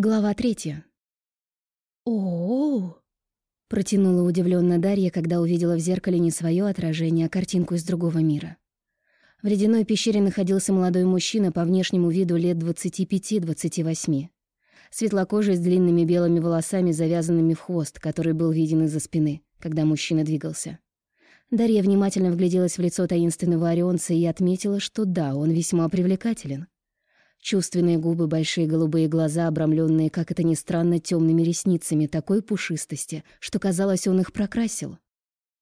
Глава третья. о протянула удивленно Дарья, когда увидела в зеркале не свое отражение, а картинку из другого мира. В ледяной пещере находился молодой мужчина по внешнему виду лет 25-28. Светлокожий с длинными белыми волосами, завязанными в хвост, который был виден из-за спины, когда мужчина двигался. Дарья внимательно вгляделась в лицо таинственного орионца и отметила, что да, он весьма привлекателен. Чувственные губы, большие голубые глаза, обрамленные, как это ни странно, темными ресницами такой пушистости, что, казалось, он их прокрасил.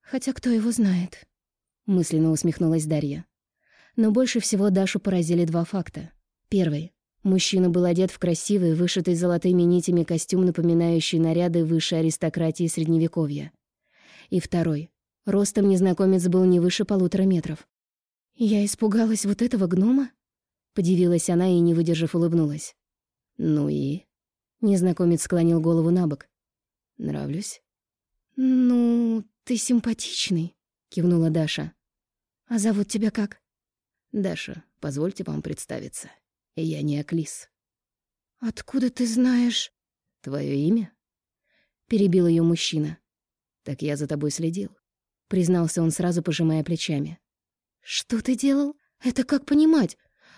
«Хотя кто его знает?» — мысленно усмехнулась Дарья. Но больше всего Дашу поразили два факта. Первый. Мужчина был одет в красивый, вышитый золотыми нитями костюм, напоминающий наряды высшей аристократии Средневековья. И второй. Ростом незнакомец был не выше полутора метров. «Я испугалась вот этого гнома?» Подивилась она и, не выдержав, улыбнулась. «Ну и?» Незнакомец склонил голову на бок. «Нравлюсь?» «Ну, ты симпатичный», — кивнула Даша. «А зовут тебя как?» «Даша, позвольте вам представиться. Я не Аклис». «Откуда ты знаешь?» «Твое имя?» Перебил ее мужчина. «Так я за тобой следил», — признался он сразу, пожимая плечами. «Что ты делал? Это как понимать?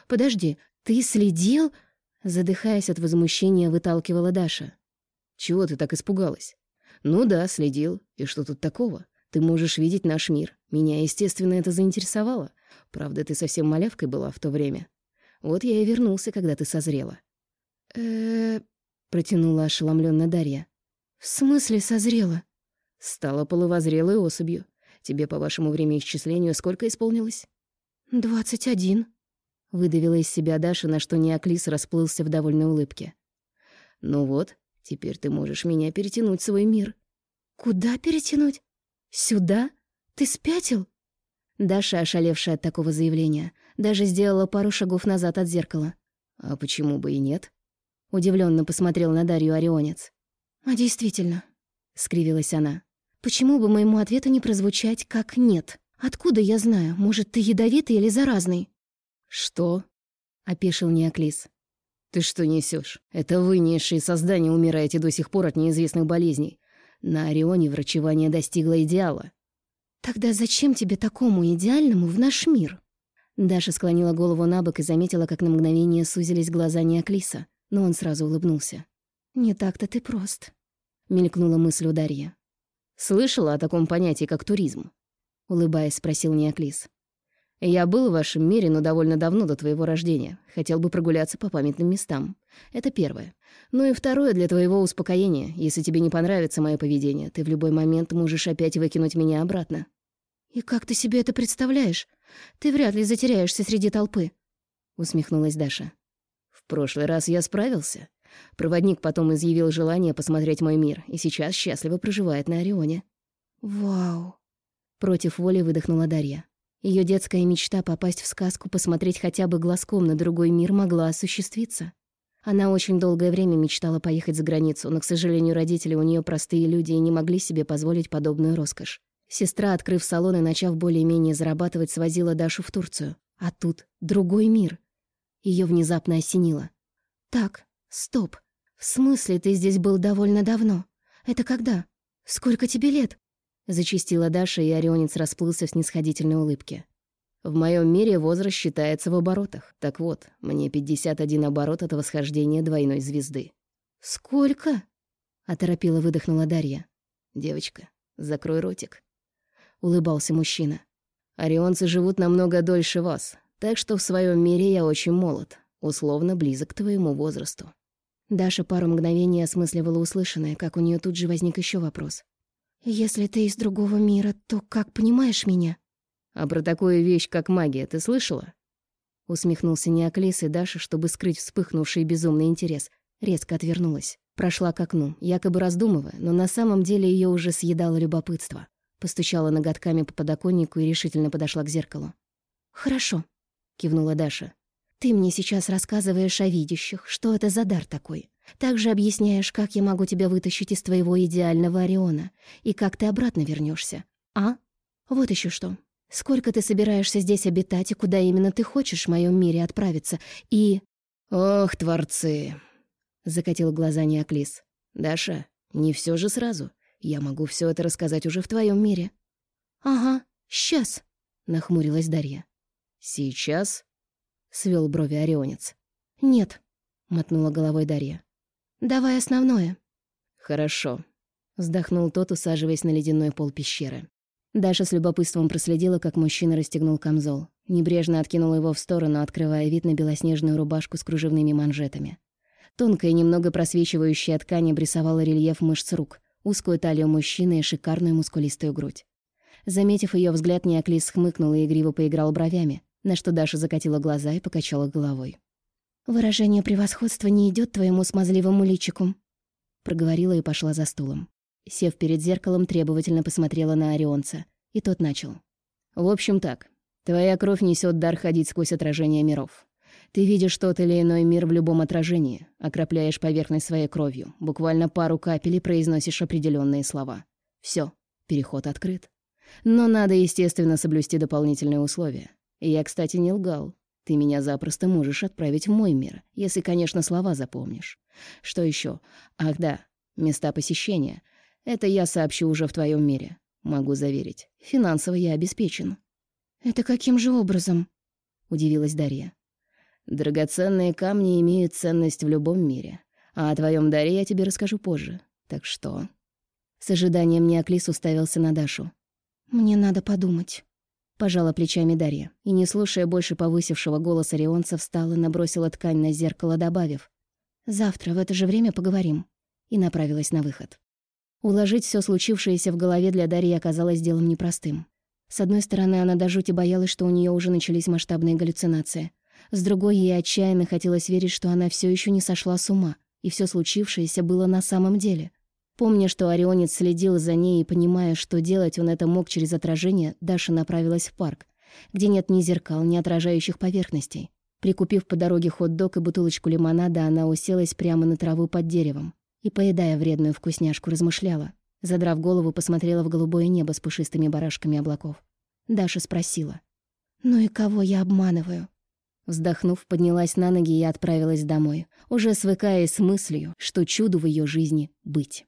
«Подожди, ты следил?» Задыхаясь от возмущения, выталкивала Даша. «Чего ты так испугалась?» «Ну да, следил. И что тут такого? Ты можешь видеть наш мир. Меня, естественно, это заинтересовало. Правда, ты совсем малявкой была в то время. Вот я и вернулся, когда ты созрела». «Э-э...» протянула ошеломленно Дарья. «В смысле созрела?» «Стала половозрелой особью. Тебе, по вашему времяисчислению, сколько исполнилось?» «Двадцать один», Выдавила из себя Даша, на что Неоклис расплылся в довольной улыбке. «Ну вот, теперь ты можешь меня перетянуть в свой мир». «Куда перетянуть? Сюда? Ты спятил?» Даша, ошалевшая от такого заявления, даже сделала пару шагов назад от зеркала. «А почему бы и нет?» Удивленно посмотрел на Дарью Орионец. «А действительно», — скривилась она, — «почему бы моему ответу не прозвучать как «нет»? Откуда я знаю? Может, ты ядовитый или заразный?» «Что?» — опешил Неоклис. «Ты что несешь? Это вы, низшие создания, умираете до сих пор от неизвестных болезней. На Орионе врачевание достигло идеала». «Тогда зачем тебе такому идеальному в наш мир?» Даша склонила голову на бок и заметила, как на мгновение сузились глаза Неоклиса, но он сразу улыбнулся. «Не так-то ты прост», — мелькнула мысль у Дарьи. «Слышала о таком понятии, как туризм?» — улыбаясь, спросил Неоклис. Я был в вашем мире, но довольно давно до твоего рождения. Хотел бы прогуляться по памятным местам. Это первое. Ну и второе для твоего успокоения. Если тебе не понравится мое поведение, ты в любой момент можешь опять выкинуть меня обратно. И как ты себе это представляешь? Ты вряд ли затеряешься среди толпы. Усмехнулась Даша. В прошлый раз я справился. Проводник потом изъявил желание посмотреть мой мир, и сейчас счастливо проживает на Орионе. Вау. Против воли выдохнула Дарья. Ее детская мечта попасть в сказку, посмотреть хотя бы глазком на другой мир могла осуществиться. Она очень долгое время мечтала поехать за границу, но, к сожалению, родители у нее простые люди и не могли себе позволить подобную роскошь. Сестра, открыв салон и начав более-менее зарабатывать, свозила Дашу в Турцию. А тут другой мир. Ее внезапно осенило. «Так, стоп. В смысле ты здесь был довольно давно? Это когда? Сколько тебе лет?» Зачистила Даша, и Орионец расплылся в снисходительной улыбке. «В моем мире возраст считается в оборотах. Так вот, мне 51 оборот от восхождения двойной звезды». «Сколько?» — оторопила выдохнула Дарья. «Девочка, закрой ротик», — улыбался мужчина. «Орионцы живут намного дольше вас, так что в своем мире я очень молод, условно близок к твоему возрасту». Даша пару мгновений осмысливала услышанное, как у нее тут же возник еще вопрос. «Если ты из другого мира, то как понимаешь меня?» «А про такую вещь, как магия, ты слышала?» Усмехнулся Неоклис, и Даша, чтобы скрыть вспыхнувший безумный интерес, резко отвернулась. Прошла к окну, якобы раздумывая, но на самом деле ее уже съедало любопытство. Постучала ноготками по подоконнику и решительно подошла к зеркалу. «Хорошо», — кивнула Даша. «Ты мне сейчас рассказываешь о видящих, что это за дар такой. Также объясняешь, как я могу тебя вытащить из твоего идеального Ориона и как ты обратно вернешься. А? Вот еще что. Сколько ты собираешься здесь обитать и куда именно ты хочешь в моем мире отправиться? И... Ох, творцы! закатил глаза Неоклис. «Даша, не все же сразу. Я могу все это рассказать уже в твоем мире». «Ага, сейчас», — нахмурилась Дарья. «Сейчас?» — свел брови Орионец. «Нет», — мотнула головой Дарья. «Давай основное». «Хорошо», — вздохнул тот, усаживаясь на ледяной пол пещеры. Даша с любопытством проследила, как мужчина расстегнул камзол. Небрежно откинул его в сторону, открывая вид на белоснежную рубашку с кружевными манжетами. Тонкая, немного просвечивающая ткань обрисовала рельеф мышц рук, узкую талию мужчины и шикарную мускулистую грудь. Заметив ее взгляд, Неоклис хмыкнул и игриво поиграл бровями, на что Даша закатила глаза и покачала головой. «Выражение превосходства не идет твоему смазливому личику», — проговорила и пошла за стулом. Сев перед зеркалом, требовательно посмотрела на Орионца, и тот начал. «В общем так, твоя кровь несет дар ходить сквозь отражение миров. Ты видишь тот или иной мир в любом отражении, окропляешь поверхность своей кровью, буквально пару капель и произносишь определенные слова. Все, переход открыт. Но надо, естественно, соблюсти дополнительные условия. Я, кстати, не лгал. Ты меня запросто можешь отправить в мой мир, если, конечно, слова запомнишь. Что еще? Ах да, места посещения. Это я сообщу уже в твоем мире. Могу заверить, финансово я обеспечен. «Это каким же образом?» — удивилась Дарья. Драгоценные камни имеют ценность в любом мире. А о твоем даре я тебе расскажу позже. Так что...» С ожиданием Неоклис уставился на Дашу. «Мне надо подумать». Пожала плечами Дарья и, не слушая больше повысившего голоса Рионца, встала, набросила ткань на зеркало, добавив «Завтра в это же время поговорим» и направилась на выход. Уложить все случившееся в голове для Дарьи оказалось делом непростым. С одной стороны, она до жути боялась, что у нее уже начались масштабные галлюцинации. С другой, ей отчаянно хотелось верить, что она все еще не сошла с ума, и все случившееся было на самом деле. Помня, что Орионец следил за ней и понимая, что делать он это мог через отражение, Даша направилась в парк, где нет ни зеркал, ни отражающих поверхностей. Прикупив по дороге хот-дог и бутылочку лимонада, она уселась прямо на траву под деревом и, поедая вредную вкусняшку, размышляла. Задрав голову, посмотрела в голубое небо с пушистыми барашками облаков. Даша спросила. «Ну и кого я обманываю?» Вздохнув, поднялась на ноги и отправилась домой, уже свыкаясь с мыслью, что чуду в ее жизни быть.